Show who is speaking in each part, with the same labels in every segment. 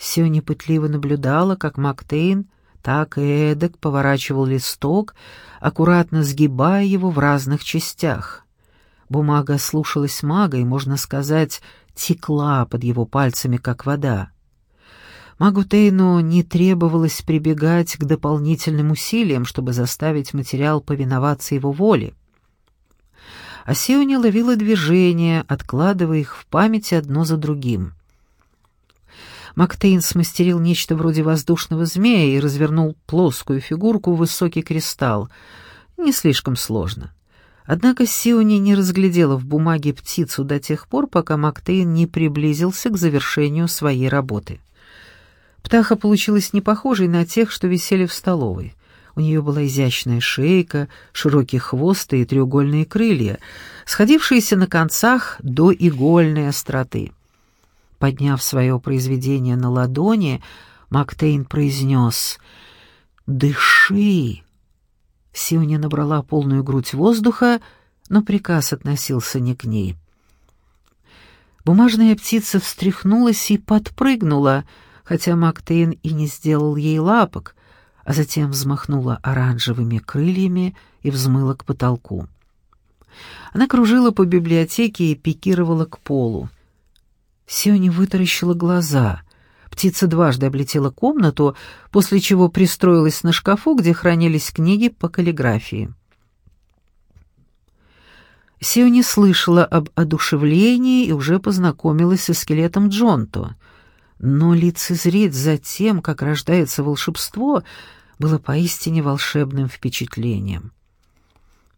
Speaker 1: Сиони пытливо наблюдала, как Мактейн так и эдак поворачивал листок, аккуратно сгибая его в разных частях. Бумага слушалась мага и, можно сказать, текла под его пальцами, как вода. Магу Тейну не требовалось прибегать к дополнительным усилиям, чтобы заставить материал повиноваться его воле. А Сиони ловила движения, откладывая их в памяти одно за другим. Мактейн смастерил нечто вроде воздушного змея и развернул плоскую фигурку в высокий кристалл. Не слишком сложно. Однако Сиони не разглядела в бумаге птицу до тех пор, пока Мактейн не приблизился к завершению своей работы. Птаха получилась не похожей на тех, что висели в столовой. У нее была изящная шейка, широкий хвост и треугольные крылья, сходившиеся на концах до игольной остроты. Подняв свое произведение на ладони, Мактейн произнес «Дыши!». Сиони набрала полную грудь воздуха, но приказ относился не к ней. Бумажная птица встряхнулась и подпрыгнула, хотя Мактейн и не сделал ей лапок, а затем взмахнула оранжевыми крыльями и взмыла к потолку. Она кружила по библиотеке и пикировала к полу. Сиони вытаращила глаза. Птица дважды облетела комнату, после чего пристроилась на шкафу, где хранились книги по каллиграфии. Сиони слышала об одушевлении и уже познакомилась со скелетом Джонто. Но лицезреть за тем, как рождается волшебство, было поистине волшебным впечатлением.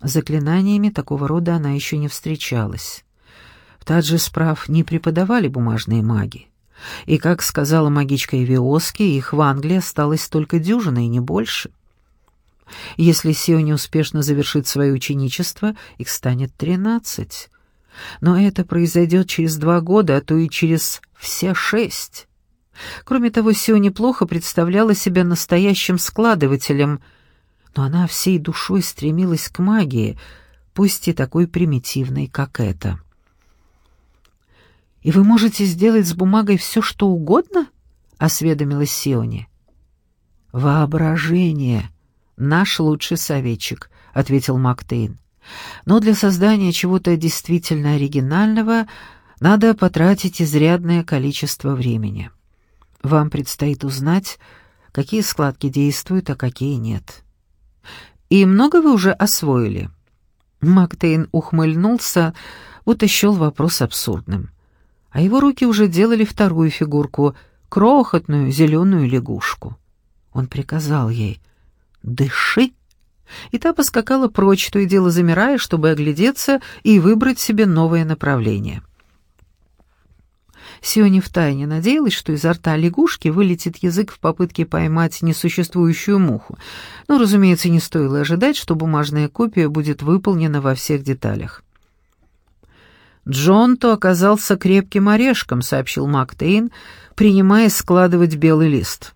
Speaker 1: Заклинаниями такого рода она еще не встречалась. В Таджи справ не преподавали бумажные маги. И, как сказала магичка Эвиоски, их в Англии осталось только дюжина и не больше. Если Сиони успешно завершит свое ученичество, их станет тринадцать. Но это произойдет через два года, а то и через все шесть. Кроме того, Сиони плохо представляла себя настоящим складывателем, но она всей душой стремилась к магии, пусть и такой примитивной, как эта. «И вы можете сделать с бумагой все, что угодно?» — осведомилась Сиони. «Воображение — наш лучший советчик», — ответил Мактейн. «Но для создания чего-то действительно оригинального надо потратить изрядное количество времени. Вам предстоит узнать, какие складки действуют, а какие нет». «И много вы уже освоили?» Мактейн ухмыльнулся, утащил вопрос абсурдным а его руки уже делали вторую фигурку, крохотную зеленую лягушку. Он приказал ей «Дыши!» И та поскакала прочь, то и дело замирая, чтобы оглядеться и выбрать себе новое направление. Сиони втайне надеялась, что изо рта лягушки вылетит язык в попытке поймать несуществующую муху, но, разумеется, не стоило ожидать, что бумажная копия будет выполнена во всех деталях. «Джонто оказался крепким орешком», — сообщил Мактейн, принимаясь складывать белый лист.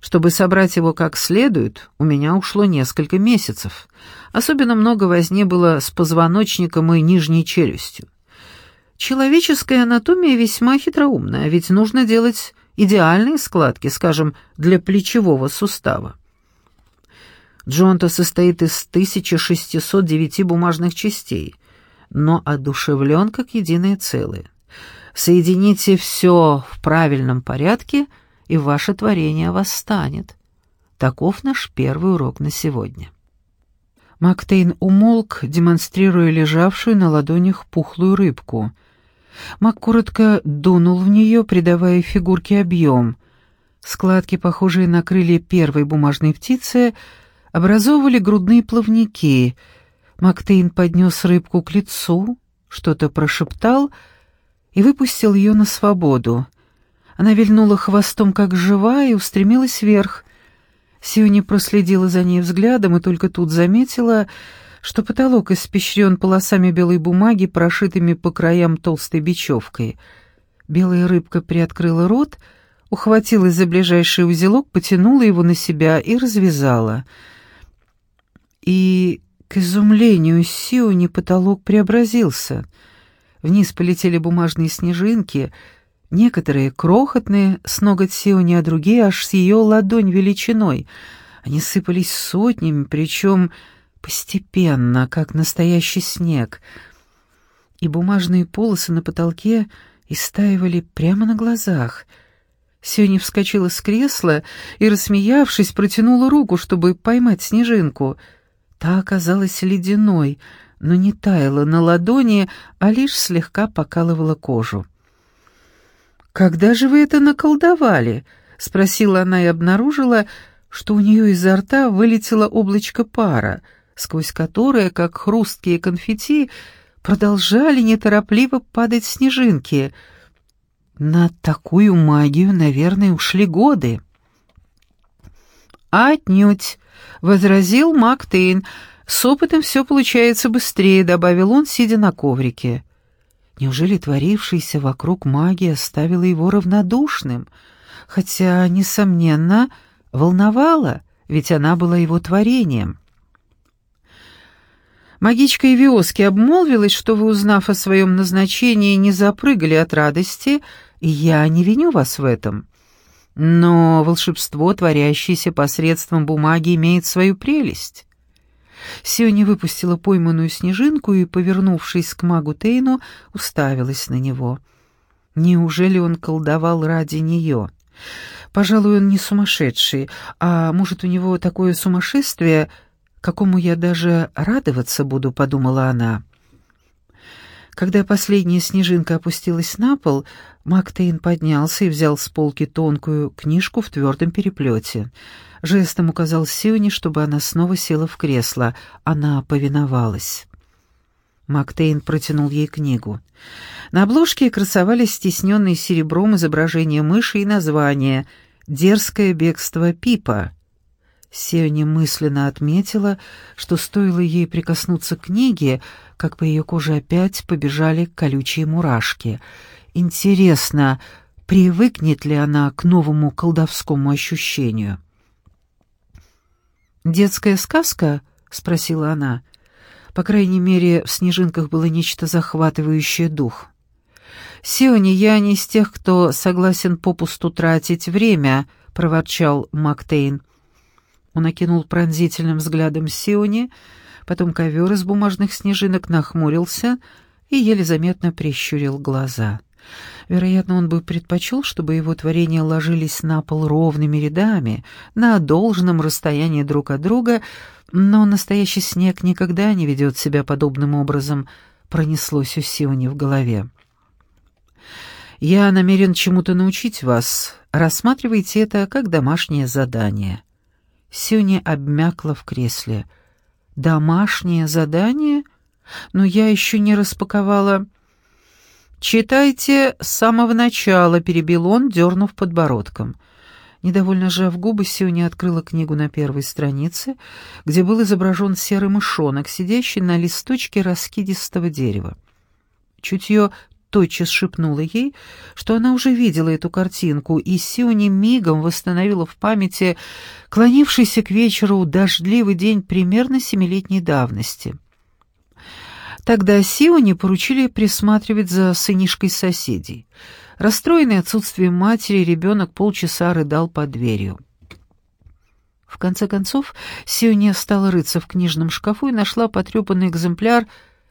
Speaker 1: «Чтобы собрать его как следует, у меня ушло несколько месяцев. Особенно много возни было с позвоночником и нижней челюстью. Человеческая анатомия весьма хитроумная, ведь нужно делать идеальные складки, скажем, для плечевого сустава. Джонто состоит из 1609 бумажных частей — но одушевлен как единое целое. Соедините все в правильном порядке, и ваше творение восстанет. Таков наш первый урок на сегодня. Мактейн умолк, демонстрируя лежавшую на ладонях пухлую рыбку. Мак коротко дунул в нее, придавая фигурке объем. Складки, похожие на крылья первой бумажной птицы, образовывали грудные плавники — Мактейн поднес рыбку к лицу, что-то прошептал и выпустил ее на свободу. Она вильнула хвостом, как живая, и устремилась вверх. Сиони проследила за ней взглядом и только тут заметила, что потолок испещрен полосами белой бумаги, прошитыми по краям толстой бечевкой. Белая рыбка приоткрыла рот, ухватилась за ближайший узелок, потянула его на себя и развязала. И к изумлению Сиони потолок преобразился. Вниз полетели бумажные снежинки, Некоторые крохотные, с ноготь Сиони, а другие аж с ее ладонь величиной. Они сыпались сотнями, причем постепенно, как настоящий снег. И бумажные полосы на потолке истаивали прямо на глазах. Сиони вскочила с кресла и, рассмеявшись, протянула руку, чтобы поймать снежинку. Та оказалась ледяной, но не таяла на ладони, а лишь слегка покалывала кожу. «Когда же вы это наколдовали?» — спросила она и обнаружила, что у нее изо рта вылетело облачко пара, сквозь которое, как хрусткие конфетти, продолжали неторопливо падать снежинки. На такую магию, наверное, ушли годы. «Отнюдь», — возразил Мактейн, — «с опытом все получается быстрее», — добавил он, сидя на коврике. Неужели творившаяся вокруг магия оставила его равнодушным? Хотя, несомненно, волновала, ведь она была его творением. Магичка Ивиоски обмолвилась, что вы, узнав о своем назначении, не запрыгали от радости, и я не виню вас в этом. Но волшебство, творящееся посредством бумаги, имеет свою прелесть. Сиони выпустила пойманную снежинку и, повернувшись к магу Тейну, уставилась на него. Неужели он колдовал ради нее? Пожалуй, он не сумасшедший, а может, у него такое сумасшествие, какому я даже радоваться буду, подумала она. Когда последняя снежинка опустилась на пол, Мактейн поднялся и взял с полки тонкую книжку в твердом переплете. Жестом указал Сионе, чтобы она снова села в кресло. Она повиновалась. Мактейн протянул ей книгу. На обложке красовались стесненные серебром изображения мыши и название «Дерзкое бегство Пипа». Сиони мысленно отметила, что стоило ей прикоснуться к книге, как по ее коже опять побежали колючие мурашки. Интересно, привыкнет ли она к новому колдовскому ощущению? «Детская сказка?» — спросила она. По крайней мере, в «Снежинках» было нечто захватывающее дух. «Сиони, я не из тех, кто согласен попусту тратить время», — проворчал Мактейн. Он окинул пронзительным взглядом Сиони, потом ковер из бумажных снежинок нахмурился и еле заметно прищурил глаза. Вероятно, он бы предпочел, чтобы его творения ложились на пол ровными рядами, на должном расстоянии друг от друга, но настоящий снег никогда не ведет себя подобным образом, пронеслось у Сиони в голове. «Я намерен чему-то научить вас. Рассматривайте это как домашнее задание». Сюня обмякла в кресле. «Домашнее задание? Но я еще не распаковала...» «Читайте с самого начала», — перебил он, дернув подбородком. Недовольно сжав губы, Сюня открыла книгу на первой странице, где был изображен серый мышонок, сидящий на листочке раскидистого дерева. Чутье тотчас шепнула ей, что она уже видела эту картинку, и Сиони мигом восстановила в памяти клонившийся к вечеру дождливый день примерно семилетней давности. Тогда Сиони поручили присматривать за сынишкой соседей. Расстроенный отсутствием матери, ребенок полчаса рыдал под дверью. В конце концов, Сиони стала рыться в книжном шкафу и нашла потрепанный экземпляр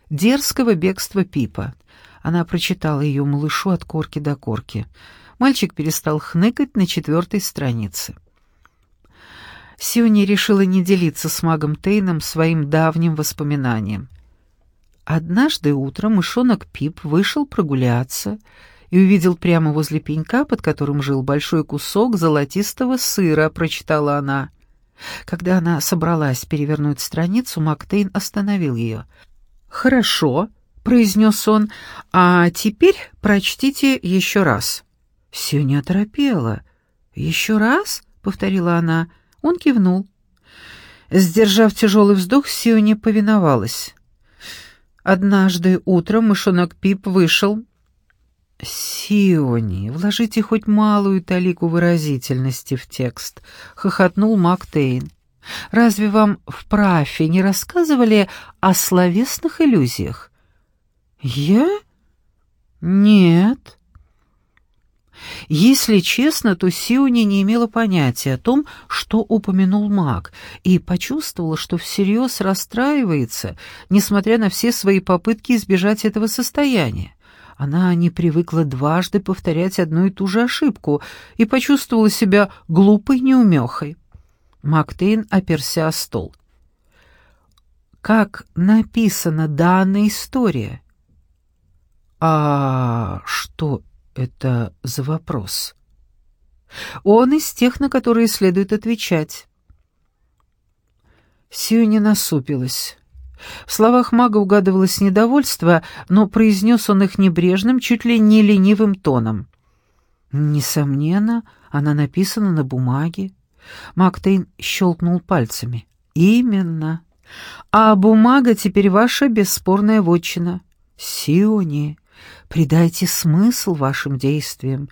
Speaker 1: «Дерзкого бегства Пипа». Она прочитала ее малышу от корки до корки. Мальчик перестал хныкать на четвертой странице. Сиони решила не делиться с магом Тейном своим давним воспоминанием. Однажды утром мышонок Пип вышел прогуляться и увидел прямо возле пенька, под которым жил большой кусок золотистого сыра, прочитала она. Когда она собралась перевернуть страницу, Мактейн остановил ее. «Хорошо», произнес он, — «а теперь прочтите еще раз». Сюня оторопела. «Еще раз?» — повторила она. Он кивнул. Сдержав тяжелый вздох, Сиони повиновалась. Однажды утром мышонок Пип вышел. «Сиони, вложите хоть малую талику выразительности в текст», — хохотнул Мактейн. «Разве вам в прафе не рассказывали о словесных иллюзиях? «Я? Нет». Если честно, то Сиони не имела понятия о том, что упомянул маг, и почувствовала, что всерьез расстраивается, несмотря на все свои попытки избежать этого состояния. Она не привыкла дважды повторять одну и ту же ошибку и почувствовала себя глупой неумехой. Мактейн оперся о стол. «Как написана данная история?» «А что это за вопрос?» «Он из тех, на которые следует отвечать». Сью насупилась. В словах мага угадывалось недовольство, но произнес он их небрежным, чуть ли не ленивым тоном. «Несомненно, она написана на бумаге». Мак Тейн щелкнул пальцами. «Именно. А бумага теперь ваша бесспорная вотчина. Сиони, придайте смысл вашим действиям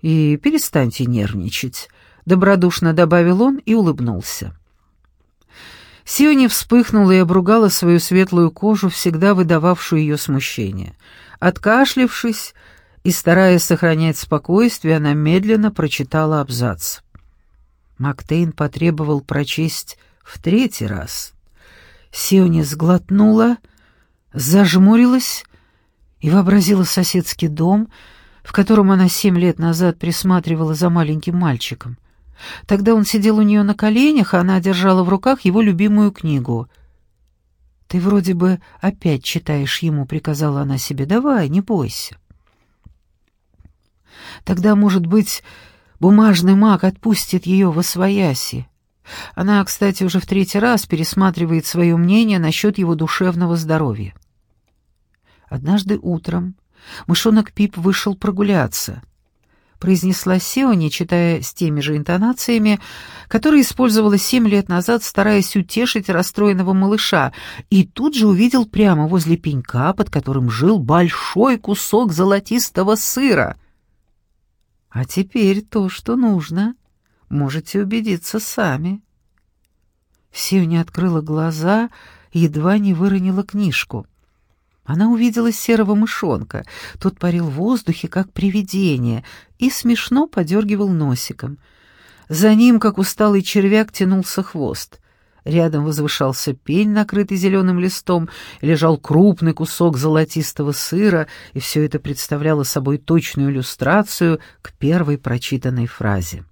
Speaker 1: и перестаньте нервничать», — добродушно добавил он и улыбнулся. Сиони вспыхнула и обругала свою светлую кожу, всегда выдававшую ее смущение. Откашлившись и стараясь сохранять спокойствие, она медленно прочитала абзац. Мактейн потребовал прочесть в третий раз. Сиони сглотнула, зажмурилась и вообразила соседский дом, в котором она семь лет назад присматривала за маленьким мальчиком — Тогда он сидел у нее на коленях, а она держала в руках его любимую книгу. «Ты вроде бы опять читаешь ему», — приказала она себе. «Давай, не бойся». Тогда, может быть, бумажный маг отпустит ее во свояси. Она, кстати, уже в третий раз пересматривает свое мнение насчет его душевного здоровья. Однажды утром мышонок Пип вышел прогуляться произнесла Сиони, читая с теми же интонациями, которые использовала семь лет назад, стараясь утешить расстроенного малыша, и тут же увидел прямо возле пенька, под которым жил большой кусок золотистого сыра. А теперь то, что нужно, можете убедиться сами. Сиони открыла глаза и едва не выронила книжку. Она увидела серого мышонка. Тот парил в воздухе, как привидение, и смешно подергивал носиком. За ним, как усталый червяк, тянулся хвост. Рядом возвышался пень, накрытый зеленым листом, лежал крупный кусок золотистого сыра, и все это представляло собой точную иллюстрацию к первой прочитанной фразе.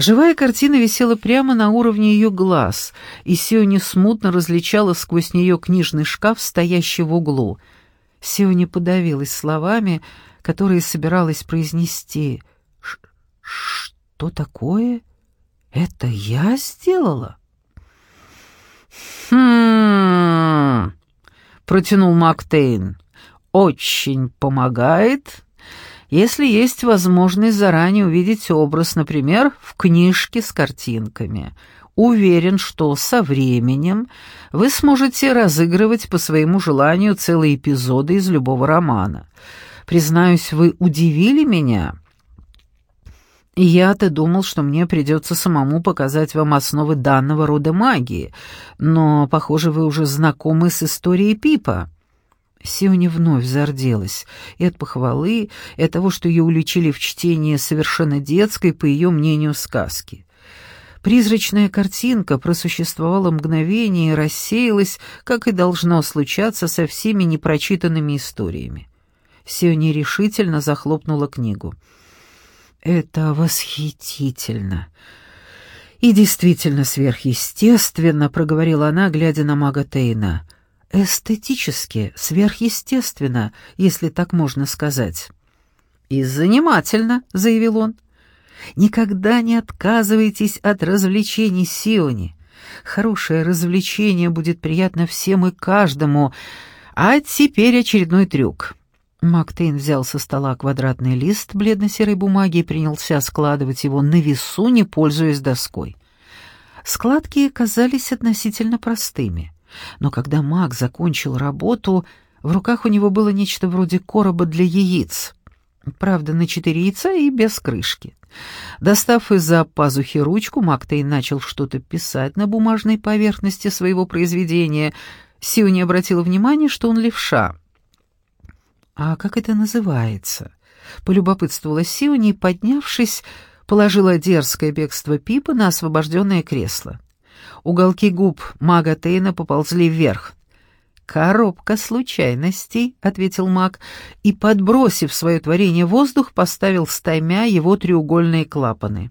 Speaker 1: Живая картина висела прямо на уровне ее глаз, и Сиони смутно различала сквозь нее книжный шкаф, стоящий в углу. Сиони подавилась словами, которые собиралась произнести. «Что такое? Это я сделала?» «Хм...» — протянул Мактейн. «Очень помогает если есть возможность заранее увидеть образ, например, в книжке с картинками. Уверен, что со временем вы сможете разыгрывать по своему желанию целые эпизоды из любого романа. Признаюсь, вы удивили меня. Я-то думал, что мне придется самому показать вам основы данного рода магии, но, похоже, вы уже знакомы с историей Пипа». Сиони вновь зарделась и от похвалы, и от того, что ее уличили в чтении совершенно детской, по ее мнению, сказки. Призрачная картинка просуществовала мгновение и рассеялась, как и должно случаться со всеми непрочитанными историями. Сиони решительно захлопнула книгу. «Это восхитительно!» «И действительно сверхъестественно», — проговорила она, глядя на мага Тейна — эстетически, сверхъестественно, если так можно сказать. «И занимательно», — заявил он. «Никогда не отказывайтесь от развлечений Сиони. Хорошее развлечение будет приятно всем и каждому. А теперь очередной трюк». Мактейн взял со стола квадратный лист бледно-серой бумаги и принялся складывать его на весу, не пользуясь доской. Складки казались относительно простыми — но когда маг закончил работу, в руках у него было нечто вроде короба для яиц. Правда, на четыре яйца и без крышки. Достав из-за пазухи ручку, Мактей начал что-то писать на бумажной поверхности своего произведения. Сиу не обратила внимания, что он левша. «А как это называется?» — полюбопытствовала Сиони и, поднявшись, положила дерзкое бегство Пипа на освобожденное кресло. Уголки губ мага Тейна поползли вверх. «Коробка случайностей», — ответил маг, и, подбросив свое творение в воздух, поставил стаймя его треугольные клапаны.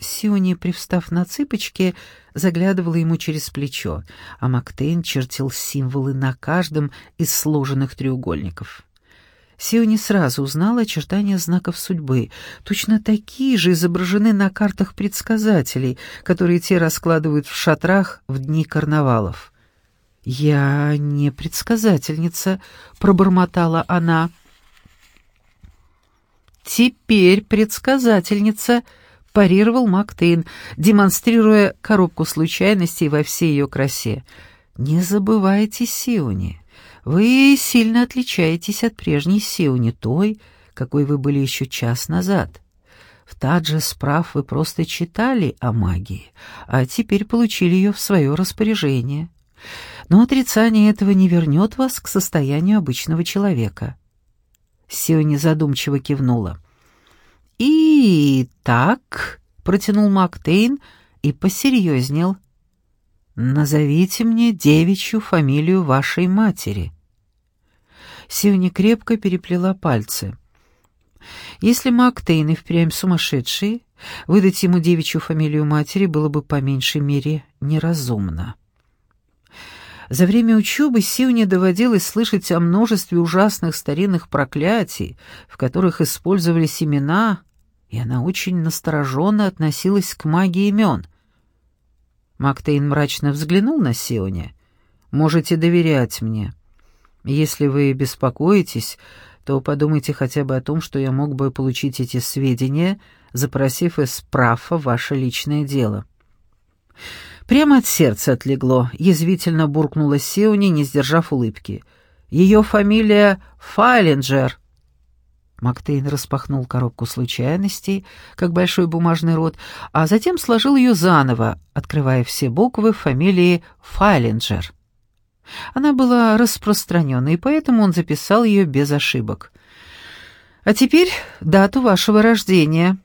Speaker 1: Сиони, привстав на цыпочки, заглядывала ему через плечо, а Мактейн чертил символы на каждом из сложенных треугольников. Сиони сразу узнала очертания знаков судьбы. Точно такие же изображены на картах предсказателей, которые те раскладывают в шатрах в дни карнавалов. «Я не предсказательница», — пробормотала она. «Теперь предсказательница», — парировал Мактейн, демонстрируя коробку случайностей во всей ее красе. «Не забывайте Сиони». Вы сильно отличаетесь от прежней Сеуни, той, какой вы были еще час назад. В Тадже справ вы просто читали о магии, а теперь получили ее в свое распоряжение. Но отрицание этого не вернет вас к состоянию обычного человека. Сеуни задумчиво кивнула. «И так», — протянул Мактейн и посерьезнел, — «назовите мне девичью фамилию вашей матери». Сиони крепко переплела пальцы. Если Мактейн и впрямь сумасшедший, выдать ему девичью фамилию матери было бы по меньшей мере неразумно. За время учебы Сионе доводилось слышать о множестве ужасных старинных проклятий, в которых использовались имена, и она очень настороженно относилась к магии имен. Мактейн мрачно взглянул на Сионе. «Можете доверять мне». Если вы беспокоитесь, то подумайте хотя бы о том, что я мог бы получить эти сведения, запросив из права ваше личное дело». Прямо от сердца отлегло, язвительно буркнула Сеуни, не сдержав улыбки. «Ее фамилия Файлинджер». Мактейн распахнул коробку случайностей, как большой бумажный рот, а затем сложил ее заново, открывая все буквы фамилии Файлинджер. Она была распространена, и поэтому он записал ее без ошибок. «А теперь дату вашего рождения».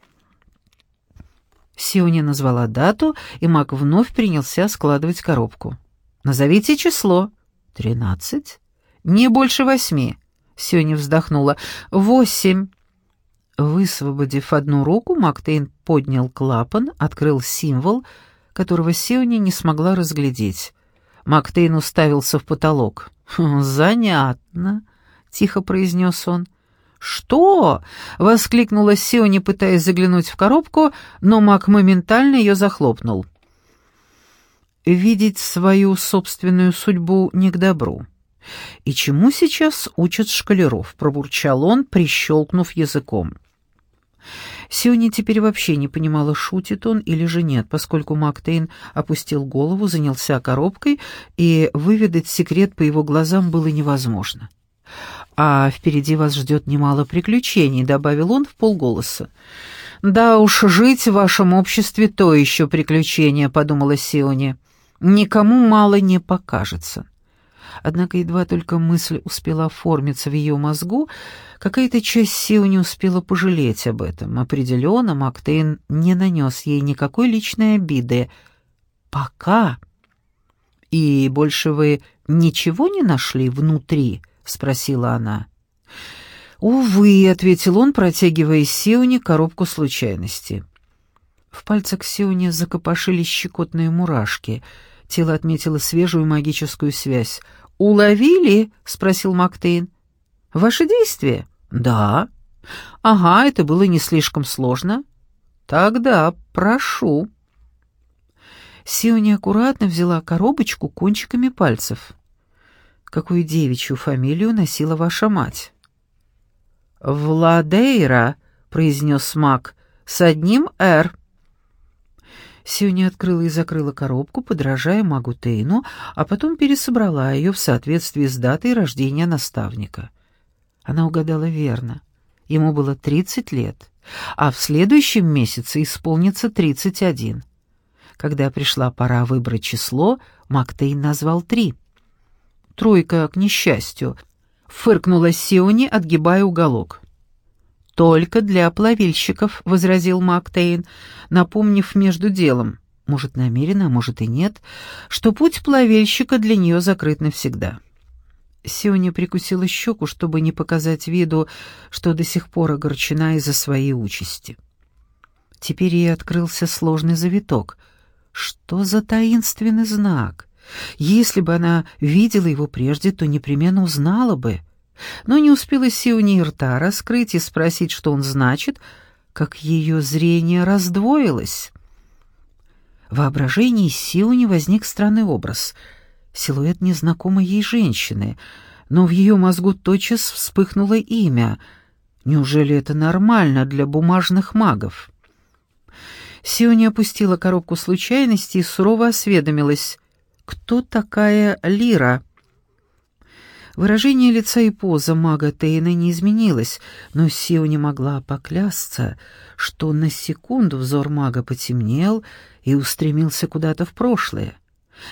Speaker 1: Сиони назвала дату, и Мак вновь принялся складывать коробку. «Назовите число». «Тринадцать?» «Не больше восьми». Сиони вздохнула. «Восемь». Высвободив одну руку, Мактейн поднял клапан, открыл символ, которого Сиони не смогла разглядеть. Мактейн уставился в потолок. «Хм, «Занятно», — тихо произнес он. «Что?» — воскликнула Сиони, пытаясь заглянуть в коробку, но Мак моментально ее захлопнул. «Видеть свою собственную судьбу не к добру. И чему сейчас учат шкалеров?» — пробурчал он, прищелкнув языком. Сиони теперь вообще не понимала, шутит он или же нет, поскольку Мактейн опустил голову, занялся коробкой, и выведать секрет по его глазам было невозможно. «А впереди вас ждет немало приключений», — добавил он в полголоса. «Да уж, жить в вашем обществе — то еще приключение», — подумала Сиони. «Никому мало не покажется». Однако едва только мысль успела оформиться в ее мозгу, какая-то часть Сио не успела пожалеть об этом. Определенно, Мактейн не нанес ей никакой личной обиды. «Пока». «И больше вы ничего не нашли внутри?» — спросила она. «Увы», — ответил он, протягивая Сионе коробку случайности. В пальцах Сиони закопошились щекотные мурашки. Тело отметило свежую магическую связь. «Уловили?» — спросил Мактейн. «Ваши действия?» «Да». «Ага, это было не слишком сложно». «Тогда прошу». Сиони аккуратно взяла коробочку кончиками пальцев. «Какую девичью фамилию носила ваша мать?» «Владейра», — произнес маг, — «с одним «Р». Сюня открыла и закрыла коробку, подражая магу Тейну, а потом пересобрала ее в соответствии с датой рождения наставника. Она угадала верно. Ему было 30 лет, а в следующем месяце исполнится 31. Когда пришла пора выбрать число, Мактейн назвал три. «Тройка, к несчастью», — фыркнула Сиони, отгибая уголок. Только для плавильщиков», — возразил Мактейн, напомнив между делом, может, намеренно, а может и нет, что путь плавильщика для нее закрыт навсегда. Сионя прикусила щеку, чтобы не показать виду, что до сих пор огорчена из-за своей участи. Теперь ей открылся сложный завиток. Что за таинственный знак? Если бы она видела его прежде, то непременно узнала бы. Но не успела Сиони рта раскрыть и спросить, что он значит, как ее зрение раздвоилось. В воображении Сиони возник странный образ — силуэт незнакомой ей женщины, но в ее мозгу тотчас вспыхнуло имя. Неужели это нормально для бумажных магов? Сиони опустила коробку случайности и сурово осведомилась. «Кто такая Лира?» Выражение лица и поза мага Тейна не изменилось, но Сио не могла поклясться, что на секунду взор мага потемнел и устремился куда-то в прошлое.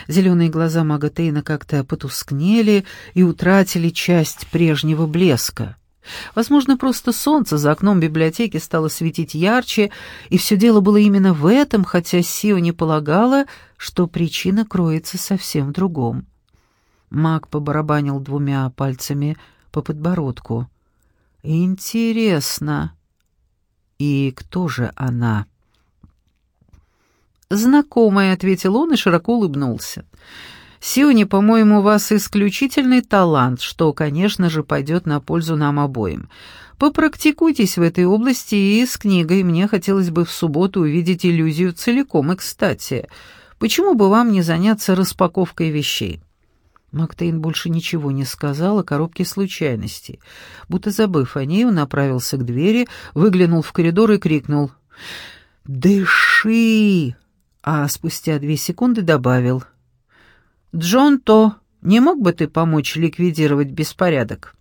Speaker 1: Зеленые глаза мага Тейна как-то потускнели и утратили часть прежнего блеска. Возможно, просто солнце за окном библиотеки стало светить ярче, и все дело было именно в этом, хотя Сио не полагала, что причина кроется совсем в другом. Маг побарабанил двумя пальцами по подбородку. «Интересно. И кто же она?» «Знакомая», — ответил он и широко улыбнулся. «Сиони, по-моему, у вас исключительный талант, что, конечно же, пойдет на пользу нам обоим. Попрактикуйтесь в этой области и с книгой. Мне хотелось бы в субботу увидеть иллюзию целиком. И, кстати, почему бы вам не заняться распаковкой вещей?» Мактейн больше ничего не сказал о коробке случайностей. Будто забыв о ней, он направился к двери, выглянул в коридор и крикнул «Дыши!» а спустя две секунды добавил. «Джон То, не мог бы ты помочь ликвидировать беспорядок?»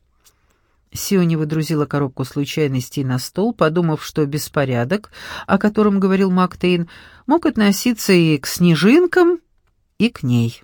Speaker 1: Сиони выдрузила коробку случайностей на стол, подумав, что беспорядок, о котором говорил Мактейн, мог относиться и к снежинкам, и к ней.